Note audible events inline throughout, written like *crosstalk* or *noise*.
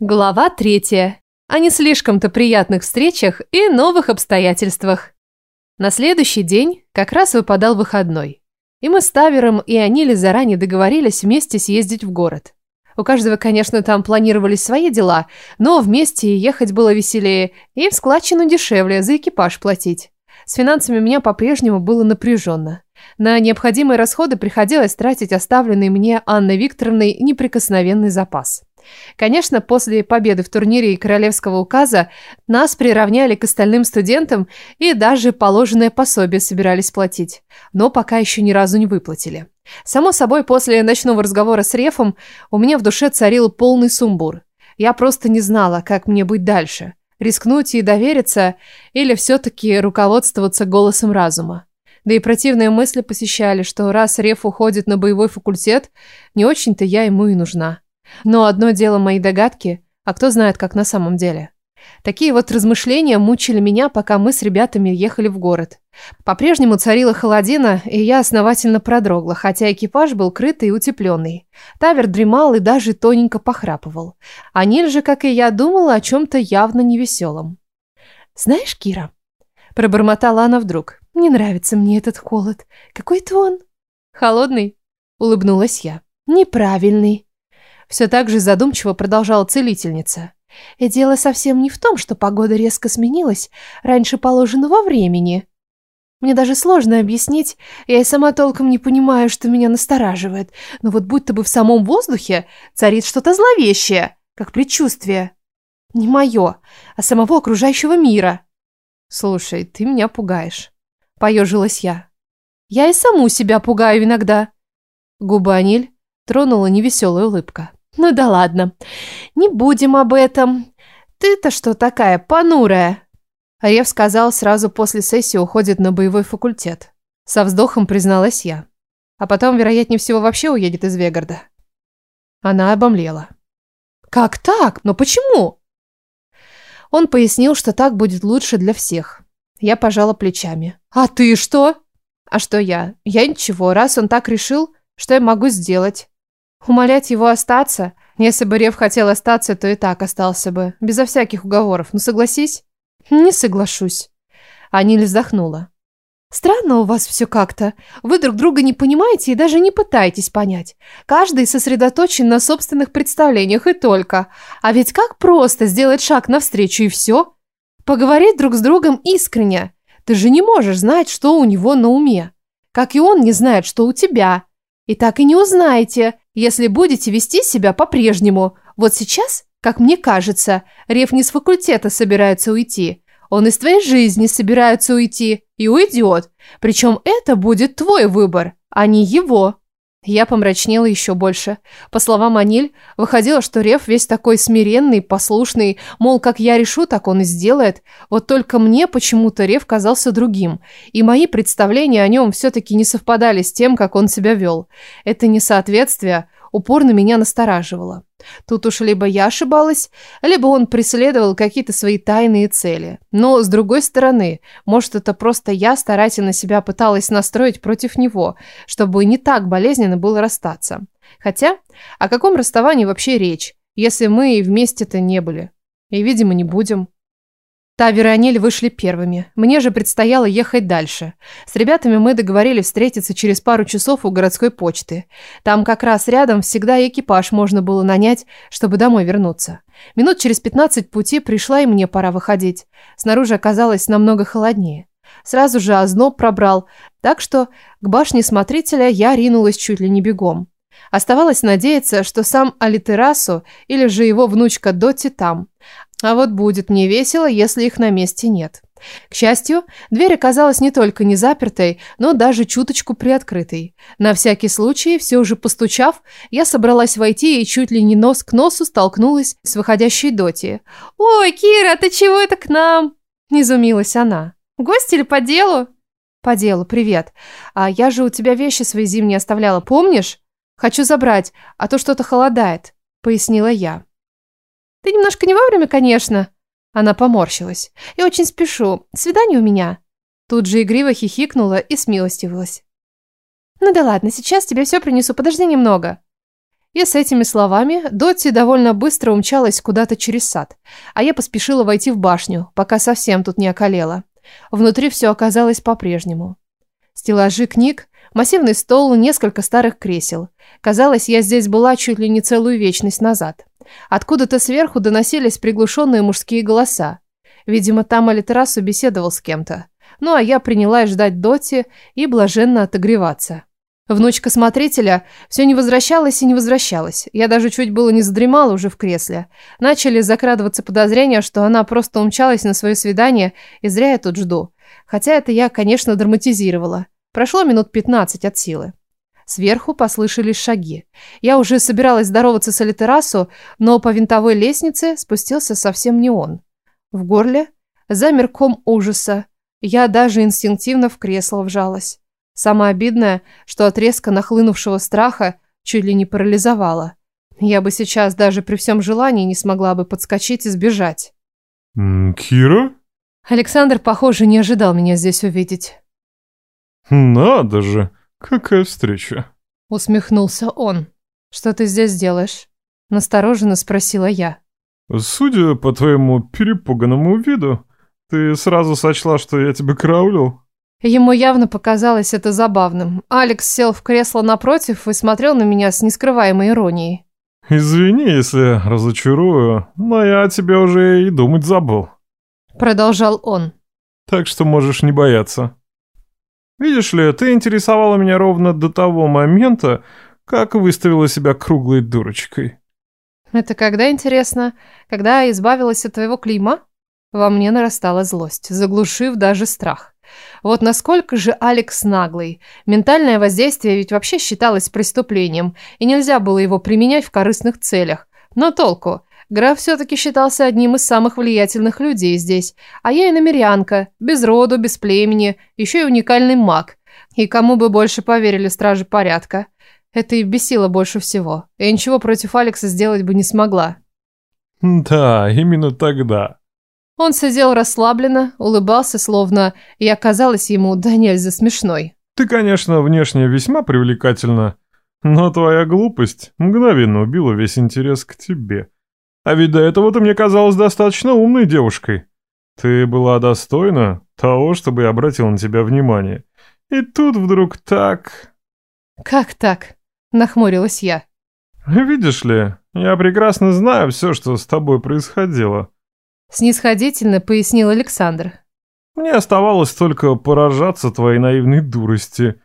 Глава 3. О не слишком-то приятных встречах и новых обстоятельствах. На следующий день как раз выпадал выходной. И мы с Тавером и Аниле заранее договорились вместе съездить в город. У каждого, конечно, там планировались свои дела, но вместе ехать было веселее и в складчину дешевле за экипаж платить. С финансами у меня по-прежнему было напряженно. На необходимые расходы приходилось тратить оставленный мне Анной Викторовной неприкосновенный запас. Конечно, после победы в турнире и королевского указа нас приравняли к остальным студентам и даже положенное пособие собирались платить, но пока еще ни разу не выплатили. Само собой, после ночного разговора с Рефом у меня в душе царил полный сумбур. Я просто не знала, как мне быть дальше. Рискнуть и довериться, или все-таки руководствоваться голосом разума. Да и противные мысли посещали, что раз Реф уходит на боевой факультет, не очень-то я ему и нужна. Но одно дело мои догадки, а кто знает, как на самом деле. Такие вот размышления мучили меня, пока мы с ребятами ехали в город. По-прежнему царила холодина, и я основательно продрогла, хотя экипаж был крытый и утепленный. Тавер дремал и даже тоненько похрапывал. А Ниль же, как и я, думала о чем-то явно невеселом. «Знаешь, Кира...» – пробормотала она вдруг. «Не нравится мне этот холод. Какой-то он...» «Холодный?» – улыбнулась я. «Неправильный», все так же задумчиво продолжала целительница. И дело совсем не в том, что погода резко сменилась раньше положенного времени. Мне даже сложно объяснить, я и сама толком не понимаю, что меня настораживает, но вот будто бы в самом воздухе царит что-то зловещее, как предчувствие. Не мое, а самого окружающего мира. Слушай, ты меня пугаешь. Поежилась я. Я и саму себя пугаю иногда. Губы Аниль тронула невеселая улыбка. Ну да ладно. Не будем об этом. Ты-то что такая понурая?» Рев сказал, сразу после сессии уходит на боевой факультет. Со вздохом призналась я. А потом, вероятнее всего, вообще уедет из Вегарда. Она обомлела. «Как так? Но почему?» Он пояснил, что так будет лучше для всех. Я пожала плечами. «А ты что?» «А что я? Я ничего, раз он так решил, что я могу сделать?» Умолять его остаться? Если бы Рев хотел остаться, то и так остался бы. Безо всяких уговоров. Ну согласись? Не соглашусь. Аниль вздохнула. Странно у вас все как-то. Вы друг друга не понимаете и даже не пытаетесь понять. Каждый сосредоточен на собственных представлениях и только. А ведь как просто сделать шаг навстречу и все? Поговорить друг с другом искренне. Ты же не можешь знать, что у него на уме. Как и он не знает, что у тебя и так и не узнаете, если будете вести себя по-прежнему. Вот сейчас, как мне кажется, Рев не с факультета собирается уйти. Он из твоей жизни собирается уйти и уйдет. Причем это будет твой выбор, а не его. Я помрачнела еще больше. По словам Аниль, выходило, что Рев весь такой смиренный, послушный, мол, как я решу, так он и сделает. Вот только мне почему-то Рев казался другим, и мои представления о нем все-таки не совпадали с тем, как он себя вел. Это несоответствие упорно меня настораживало. Тут уж либо я ошибалась, либо он преследовал какие-то свои тайные цели. Но, с другой стороны, может, это просто я старательно себя пыталась настроить против него, чтобы не так болезненно было расстаться. Хотя, о каком расставании вообще речь, если мы и вместе-то не были? И, видимо, не будем. Та Веронель вышли первыми. Мне же предстояло ехать дальше. С ребятами мы договорились встретиться через пару часов у городской почты. Там как раз рядом всегда экипаж можно было нанять, чтобы домой вернуться. Минут через 15 пути пришла и мне пора выходить. Снаружи оказалось намного холоднее. Сразу же озноб пробрал, так что к башне смотрителя я ринулась чуть ли не бегом. Оставалось надеяться, что сам Алитерасу или же его внучка Доти там. А вот будет мне весело, если их на месте нет. К счастью, дверь оказалась не только не запертой, но даже чуточку приоткрытой. На всякий случай, все же постучав, я собралась войти и чуть ли не нос к носу столкнулась с выходящей Доти. «Ой, Кира, ты чего это к нам?» – не изумилась она. Гость или по делу?» «По делу, привет. А я же у тебя вещи свои зимние оставляла, помнишь?» «Хочу забрать, а то что-то холодает», — пояснила я. «Ты немножко не вовремя, конечно», — она поморщилась. «Я очень спешу. Свидание у меня». Тут же игриво хихикнула и смилостивилась. «Ну да ладно, сейчас тебе все принесу, подожди немного». И с этими словами Дотти довольно быстро умчалась куда-то через сад, а я поспешила войти в башню, пока совсем тут не околела. Внутри все оказалось по-прежнему. Стеллажи книг Массивный стол, несколько старых кресел. Казалось, я здесь была чуть ли не целую вечность назад. Откуда-то сверху доносились приглушенные мужские голоса. Видимо, там Алитерасу беседовал с кем-то. Ну а я принялась ждать Доти и блаженно отогреваться. Внучка смотрителя все не возвращалась и не возвращалась. Я даже чуть было не задремала уже в кресле. Начали закрадываться подозрения, что она просто умчалась на свое свидание, и зря я тут жду. Хотя это я, конечно, драматизировала. Прошло минут 15 от силы. Сверху послышались шаги. Я уже собиралась здороваться с Алитерасу, но по винтовой лестнице спустился совсем не он. В горле замер ком ужаса. Я даже инстинктивно в кресло вжалась. Самое обидное, что отрезка нахлынувшего страха чуть ли не парализовала. Я бы сейчас даже при всем желании не смогла бы подскочить и сбежать. «Кира?» Александр, похоже, не ожидал меня здесь увидеть. Надо же, какая встреча!» Усмехнулся он. «Что ты здесь делаешь?» Настороженно спросила я. «Судя по твоему перепуганному виду, ты сразу сочла, что я тебе краулю. Ему явно показалось это забавным. Алекс сел в кресло напротив и смотрел на меня с нескрываемой иронией. «Извини, если разочарую, но я о тебе уже и думать забыл», — продолжал он. «Так что можешь не бояться. Видишь ли, ты интересовала меня ровно до того момента, как выставила себя круглой дурочкой. Это когда, интересно? Когда я избавилась от твоего клима, Во мне нарастала злость, заглушив даже страх. Вот насколько же Алекс наглый. Ментальное воздействие ведь вообще считалось преступлением, и нельзя было его применять в корыстных целях. Но толку? Граф все-таки считался одним из самых влиятельных людей здесь, а я иномерянка, без роду, без племени, еще и уникальный маг. И кому бы больше поверили стражи порядка. Это и бесило больше всего. и ничего против Алекса сделать бы не смогла. Да, именно тогда. Он сидел расслабленно, улыбался, словно и казалась ему да нельзя смешной. Ты, конечно, внешне весьма привлекательна, но твоя глупость мгновенно убила весь интерес к тебе. А ведь до этого ты мне казалась достаточно умной девушкой. Ты была достойна того, чтобы я обратил на тебя внимание. И тут вдруг так...» «Как так?» — нахмурилась я. «Видишь ли, я прекрасно знаю все, что с тобой происходило». Снисходительно пояснил Александр. «Мне оставалось только поражаться твоей наивной дурости».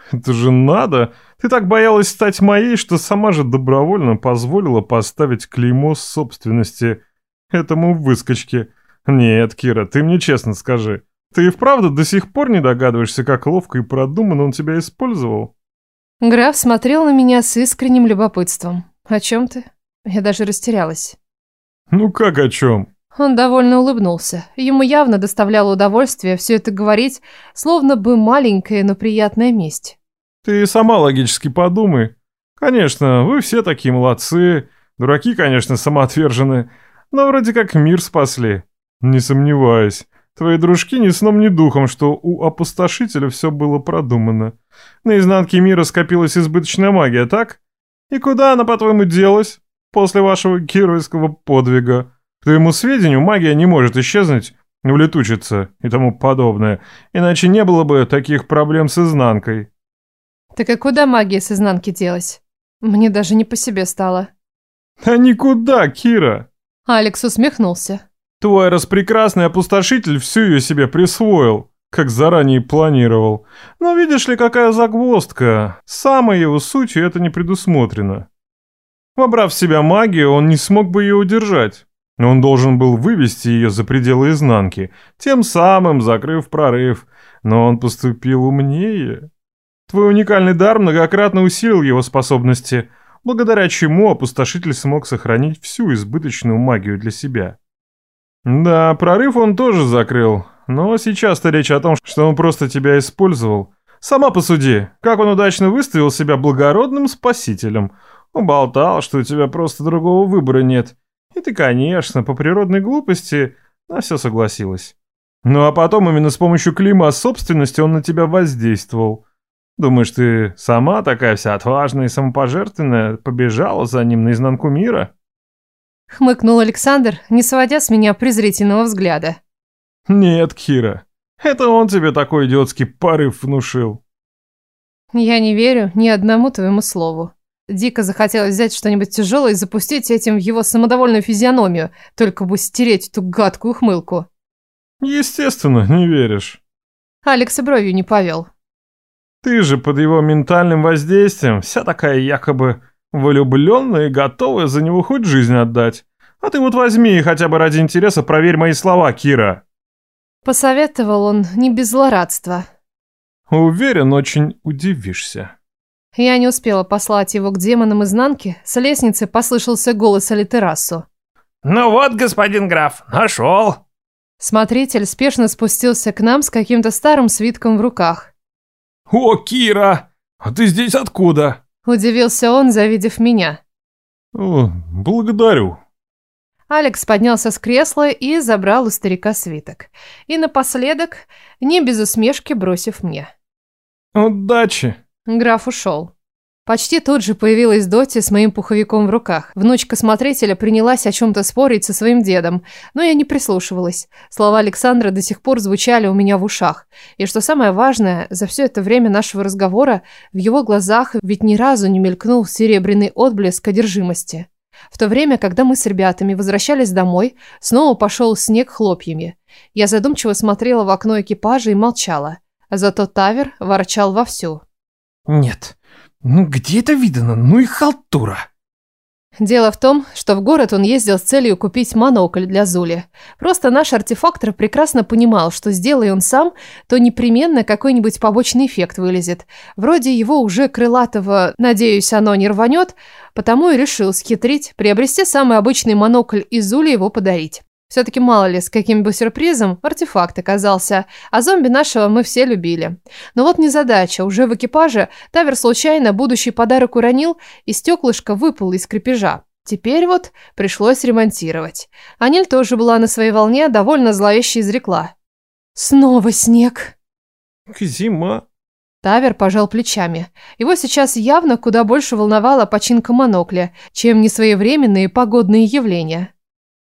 *laughs* Это же надо! Ты так боялась стать моей, что сама же добровольно позволила поставить клеймо собственности этому выскочке. Нет, Кира, ты мне честно скажи, ты и вправду до сих пор не догадываешься, как ловко и продуманно он тебя использовал? Граф смотрел на меня с искренним любопытством. О чем ты? Я даже растерялась. Ну как о чем? Он довольно улыбнулся. Ему явно доставляло удовольствие все это говорить, словно бы маленькая, но приятная месть. «Ты сама логически подумай. Конечно, вы все такие молодцы, дураки, конечно, самоотвержены, но вроде как мир спасли. Не сомневаюсь». Твои дружки ни сном, ни духом, что у опустошителя все было продумано. На изнанке мира скопилась избыточная магия, так? И куда она, по-твоему, делась после вашего геройского подвига? К твоему сведению, магия не может исчезнуть, улетучиться и тому подобное, иначе не было бы таких проблем с изнанкой. Так а куда магия с изнанки делась? Мне даже не по себе стало. А никуда, Кира! Алекс усмехнулся. Твой распрекрасный опустошитель всю ее себе присвоил, как заранее планировал. Но видишь ли, какая загвоздка. Самой его сутью это не предусмотрено. Вобрав в себя магию, он не смог бы ее удержать он должен был вывести ее за пределы изнанки, тем самым закрыв прорыв. Но он поступил умнее. Твой уникальный дар многократно усилил его способности, благодаря чему опустошитель смог сохранить всю избыточную магию для себя. Да, прорыв он тоже закрыл, но сейчас-то речь о том, что он просто тебя использовал. Сама посуди, как он удачно выставил себя благородным спасителем. Он болтал, что у тебя просто другого выбора нет — и ты, конечно, по природной глупости на все согласилась. Ну а потом именно с помощью клима собственности он на тебя воздействовал. Думаешь, ты сама такая вся отважная и самопожертвенная побежала за ним наизнанку мира? Хмыкнул Александр, не сводя с меня презрительного взгляда. Нет, Кира, это он тебе такой идиотский порыв внушил. Я не верю ни одному твоему слову. Дико захотелось взять что-нибудь тяжелое и запустить этим в его самодовольную физиономию, только бы стереть эту гадкую хмылку. Естественно, не веришь. Алекс и бровью не повел. Ты же под его ментальным воздействием вся такая якобы влюбленная и готовая за него хоть жизнь отдать. А ты вот возьми и хотя бы ради интереса проверь мои слова, Кира. Посоветовал он не без злорадства. Уверен, очень удивишься. Я не успела послать его к демонам изнанки, с лестницы послышался голос Алитерасо. «Ну вот, господин граф, нашел!» Смотритель спешно спустился к нам с каким-то старым свитком в руках. «О, Кира! А ты здесь откуда?» Удивился он, завидев меня. «О, благодарю». Алекс поднялся с кресла и забрал у старика свиток. И напоследок, не без усмешки бросив мне. «Удачи!» Граф ушел. Почти тот же появилась Доти с моим пуховиком в руках. Внучка смотрителя принялась о чем-то спорить со своим дедом, но я не прислушивалась. Слова Александра до сих пор звучали у меня в ушах. И что самое важное, за все это время нашего разговора в его глазах ведь ни разу не мелькнул серебряный отблеск одержимости. В то время, когда мы с ребятами возвращались домой, снова пошел снег хлопьями. Я задумчиво смотрела в окно экипажа и молчала. Зато Тавер ворчал вовсю. Нет. Ну где это видано? Ну и халтура. Дело в том, что в город он ездил с целью купить монокль для Зули. Просто наш артефактор прекрасно понимал, что сделай он сам, то непременно какой-нибудь побочный эффект вылезет. Вроде его уже крылатого, надеюсь, оно не рванет, потому и решил схитрить, приобрести самый обычный монокль и Зули его подарить. Все-таки мало ли, с каким бы сюрпризом артефакт оказался, а зомби нашего мы все любили. Но вот незадача, уже в экипаже Тавер случайно будущий подарок уронил, и стеклышко выпало из крепежа. Теперь вот пришлось ремонтировать. Аниль тоже была на своей волне, довольно зловеще изрекла. «Снова снег!» «Зима!» Тавер пожал плечами. Его сейчас явно куда больше волновала починка монокля, чем несвоевременные погодные явления.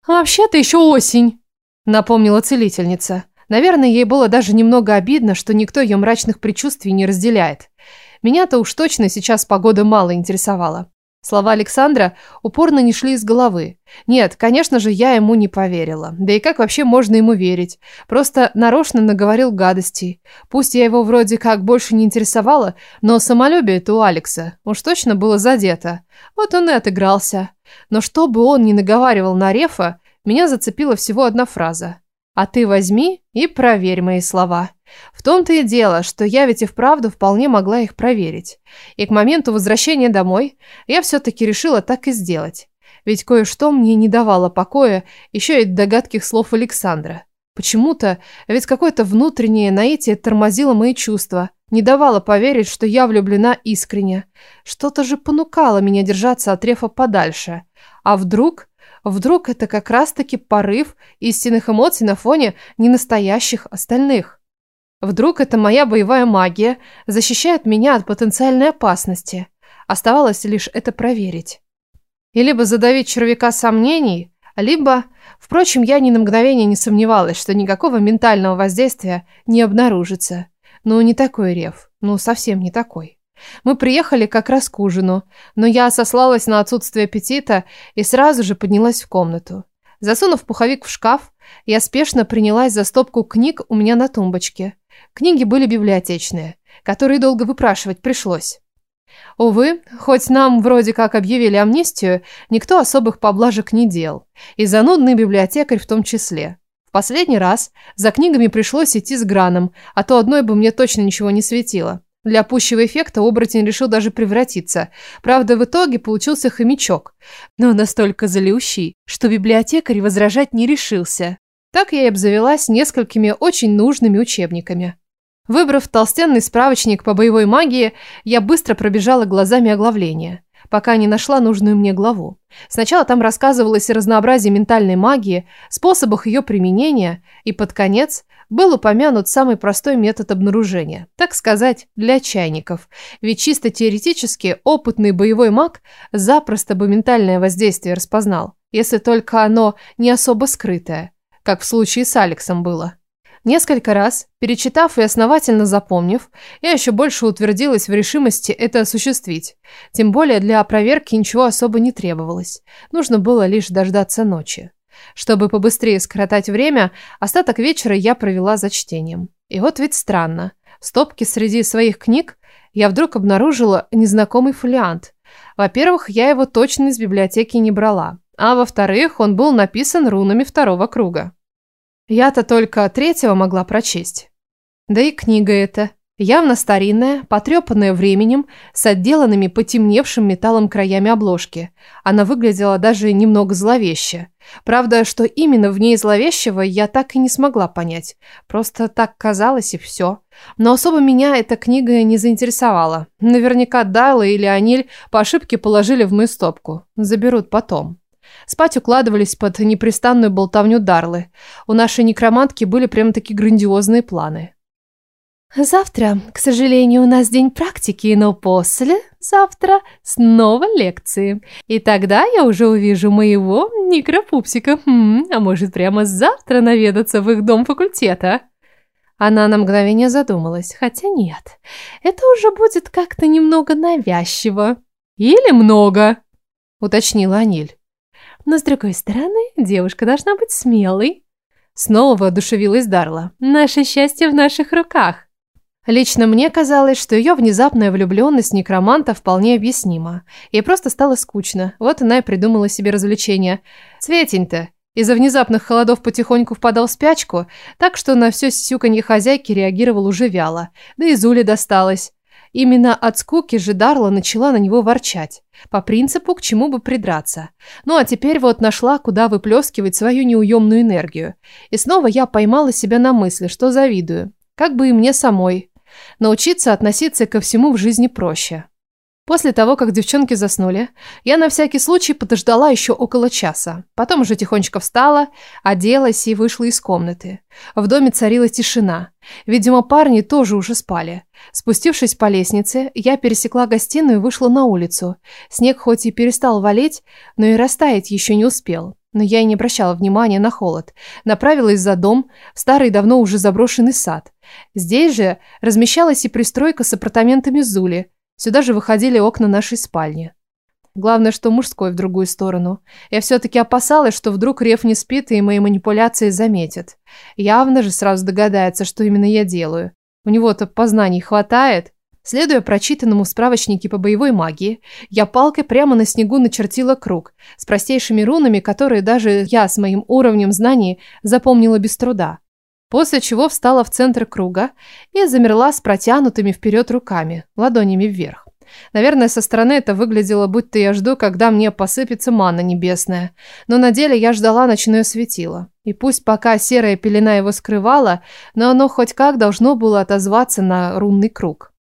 «Вообще-то еще осень», — напомнила целительница. Наверное, ей было даже немного обидно, что никто ее мрачных предчувствий не разделяет. Меня-то уж точно сейчас погода мало интересовала. Слова Александра упорно не шли из головы. Нет, конечно же, я ему не поверила. Да и как вообще можно ему верить? Просто нарочно наговорил гадостей. Пусть я его вроде как больше не интересовала, но самолюбие-то у Алекса уж точно было задето. Вот он и отыгрался. Но что бы он ни наговаривал на Рефа, меня зацепила всего одна фраза. А ты возьми и проверь мои слова. В том-то и дело, что я ведь и вправду вполне могла их проверить. И к моменту возвращения домой я все-таки решила так и сделать. Ведь кое-что мне не давало покоя еще и догадких слов Александра. Почему-то, ведь какое-то внутреннее наитие тормозило мои чувства, не давало поверить, что я влюблена искренне. Что-то же понукало меня держаться от рефа подальше. А вдруг Вдруг это как раз-таки порыв истинных эмоций на фоне ненастоящих остальных. Вдруг это моя боевая магия защищает меня от потенциальной опасности. Оставалось лишь это проверить. И либо задавить червяка сомнений, либо... Впрочем, я ни на мгновение не сомневалась, что никакого ментального воздействия не обнаружится. Ну, не такой рев. Ну, совсем не такой. Мы приехали как раз к ужину, но я сослалась на отсутствие аппетита и сразу же поднялась в комнату. Засунув пуховик в шкаф, я спешно принялась за стопку книг у меня на тумбочке. Книги были библиотечные, которые долго выпрашивать пришлось. Увы, хоть нам вроде как объявили амнистию, никто особых поблажек не делал, и занудный библиотекарь в том числе. В последний раз за книгами пришлось идти с Граном, а то одной бы мне точно ничего не светило. Для пущего эффекта оборотень решил даже превратиться. Правда, в итоге получился хомячок. Но настолько злющий, что библиотекарь возражать не решился. Так я и обзавелась несколькими очень нужными учебниками. Выбрав толстенный справочник по боевой магии, я быстро пробежала глазами оглавление, пока не нашла нужную мне главу. Сначала там рассказывалось о разнообразии ментальной магии, способах ее применения, и под конец был упомянут самый простой метод обнаружения, так сказать, для чайников. Ведь чисто теоретически опытный боевой маг запросто бы ментальное воздействие распознал, если только оно не особо скрытое, как в случае с Алексом было. Несколько раз, перечитав и основательно запомнив, я еще больше утвердилась в решимости это осуществить. Тем более для проверки ничего особо не требовалось. Нужно было лишь дождаться ночи. Чтобы побыстрее скоротать время, остаток вечера я провела за чтением. И вот ведь странно. В стопке среди своих книг я вдруг обнаружила незнакомый фолиант. Во-первых, я его точно из библиотеки не брала. А во-вторых, он был написан рунами второго круга. Я-то только третьего могла прочесть. Да и книга эта, явно старинная, потрепанная временем, с отделанными потемневшим металлом краями обложки. Она выглядела даже немного зловеще. Правда, что именно в ней зловещего, я так и не смогла понять. Просто так казалось и все. Но особо меня эта книга не заинтересовала. Наверняка Дайла или Аниль по ошибке положили в мою стопку. Заберут потом. Спать укладывались под непрестанную болтовню Дарлы. У нашей некромантки были прямо-таки грандиозные планы. Завтра, к сожалению, у нас день практики, но после, завтра, снова лекции. И тогда я уже увижу моего микропупсика. Хм, а может, прямо завтра наведаться в их дом факультета?» Она на мгновение задумалась, хотя нет. Это уже будет как-то немного навязчиво. «Или много», — уточнила Аниль. «Но, с другой стороны, девушка должна быть смелой». Снова воодушевилась Дарла. «Наше счастье в наших руках!» Лично мне казалось, что ее внезапная влюбленность некроманта вполне объяснима. Ей просто стало скучно, вот она и придумала себе развлечение. Цветень-то из-за внезапных холодов потихоньку впадал в спячку, так что на все сюканье хозяйки реагировал уже вяло, да и Зуле досталось. Именно от скуки же Дарла начала на него ворчать. По принципу, к чему бы придраться. Ну а теперь вот нашла, куда выплескивать свою неуемную энергию. И снова я поймала себя на мысли, что завидую. Как бы и мне самой. Научиться относиться ко всему в жизни проще. После того, как девчонки заснули, я на всякий случай подождала еще около часа. Потом уже тихонечко встала, оделась и вышла из комнаты. В доме царила тишина. Видимо, парни тоже уже спали. Спустившись по лестнице, я пересекла гостиную и вышла на улицу. Снег хоть и перестал валить, но и растаять еще не успел. Но я и не обращала внимания на холод. Направилась за дом, в старый давно уже заброшенный сад. Здесь же размещалась и пристройка с апартаментами Зули. Сюда же выходили окна нашей спальни. Главное, что мужской в другую сторону. Я все-таки опасалась, что вдруг Рев не спит и мои манипуляции заметит. Явно же сразу догадается, что именно я делаю. У него-то познаний хватает. Следуя прочитанному в справочнике по боевой магии, я палкой прямо на снегу начертила круг с простейшими рунами, которые даже я с моим уровнем знаний запомнила без труда после чего встала в центр круга и замерла с протянутыми вперед руками, ладонями вверх. Наверное, со стороны это выглядело, будто я жду, когда мне посыпется манна небесная. Но на деле я ждала ночное светило. И пусть пока серая пелена его скрывала, но оно хоть как должно было отозваться на рунный круг.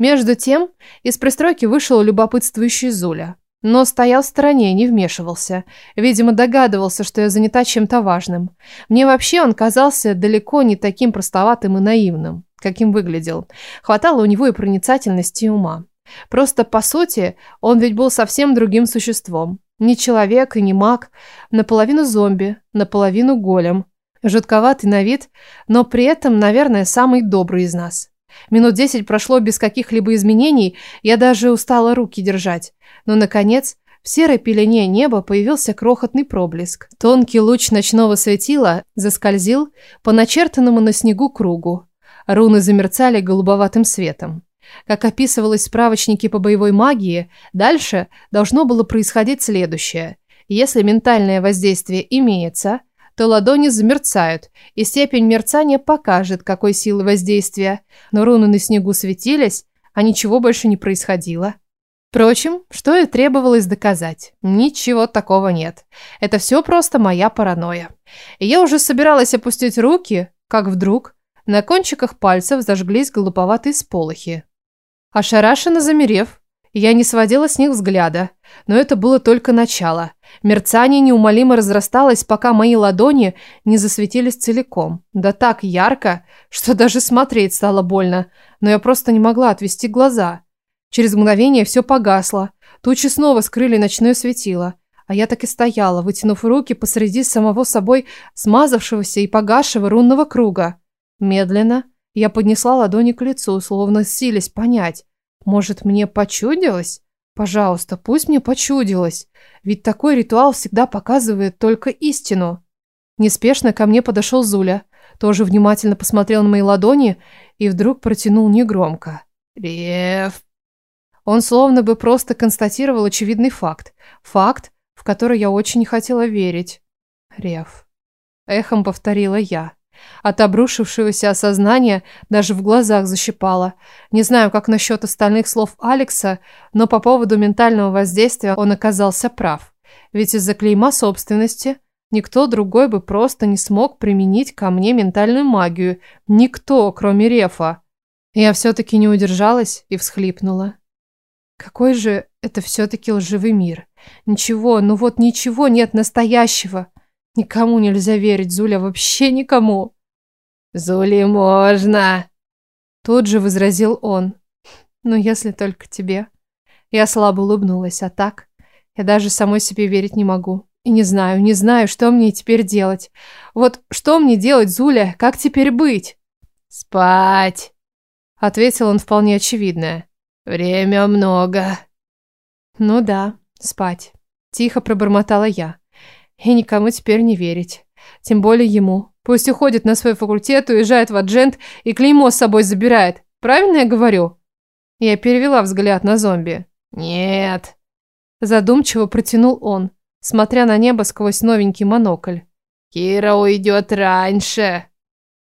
Между тем, из пристройки вышел любопытствующий Зуля но стоял в стороне и не вмешивался. Видимо, догадывался, что я занята чем-то важным. Мне вообще он казался далеко не таким простоватым и наивным, каким выглядел. Хватало у него и проницательности, и ума. Просто, по сути, он ведь был совсем другим существом. Не человек и не маг, наполовину зомби, наполовину голем. Жутковатый на вид, но при этом, наверное, самый добрый из нас. Минут десять прошло без каких-либо изменений, я даже устала руки держать. Но, наконец, в серой пелене неба появился крохотный проблеск. Тонкий луч ночного светила заскользил по начертанному на снегу кругу. Руны замерцали голубоватым светом. Как описывалось в справочнике по боевой магии, дальше должно было происходить следующее. Если ментальное воздействие имеется – то ладони замерцают, и степень мерцания покажет, какой силы воздействия. Но руны на снегу светились, а ничего больше не происходило. Впрочем, что и требовалось доказать. Ничего такого нет. Это все просто моя паранойя. И я уже собиралась опустить руки, как вдруг на кончиках пальцев зажглись голубоватые сполохи. Ошарашенно замерев, я не сводила с них взгляда, но это было только начало. Мерцание неумолимо разрасталось, пока мои ладони не засветились целиком. Да так ярко, что даже смотреть стало больно, но я просто не могла отвести глаза. Через мгновение все погасло, тучи снова скрыли ночное светило, а я так и стояла, вытянув руки посреди самого собой смазавшегося и погасшего рунного круга. Медленно я поднесла ладони к лицу, словно сились понять, может, мне почудилось? Пожалуйста, пусть мне почудилось. Ведь такой ритуал всегда показывает только истину. Неспешно ко мне подошел Зуля. Тоже внимательно посмотрел на мои ладони и вдруг протянул негромко. «Рев, он словно бы просто констатировал очевидный факт. Факт, в который я очень хотела верить. Рев. Эхом повторила я. От обрушившегося осознания даже в глазах защипало. Не знаю, как насчет остальных слов Алекса, но по поводу ментального воздействия он оказался прав. Ведь из-за клейма собственности никто другой бы просто не смог применить ко мне ментальную магию. Никто, кроме Рефа. Я все-таки не удержалась и всхлипнула. Какой же это все-таки лживый мир? Ничего, ну вот ничего нет настоящего. Никому нельзя верить, Зуля, вообще никому. Зули можно. Тут же возразил он. Ну, если только тебе. Я слабо улыбнулась, а так? Я даже самой себе верить не могу. И не знаю, не знаю, что мне теперь делать. Вот что мне делать, Зуля? Как теперь быть? Спать. Ответил он вполне очевидное. Время много. Ну да, спать. Тихо пробормотала я. И никому теперь не верить. Тем более ему. Пусть уходит на свой факультет, уезжает в Аджент и клеймо с собой забирает. Правильно я говорю? Я перевела взгляд на зомби. Нет. Задумчиво протянул он, смотря на небо сквозь новенький монокль. Кира уйдет раньше.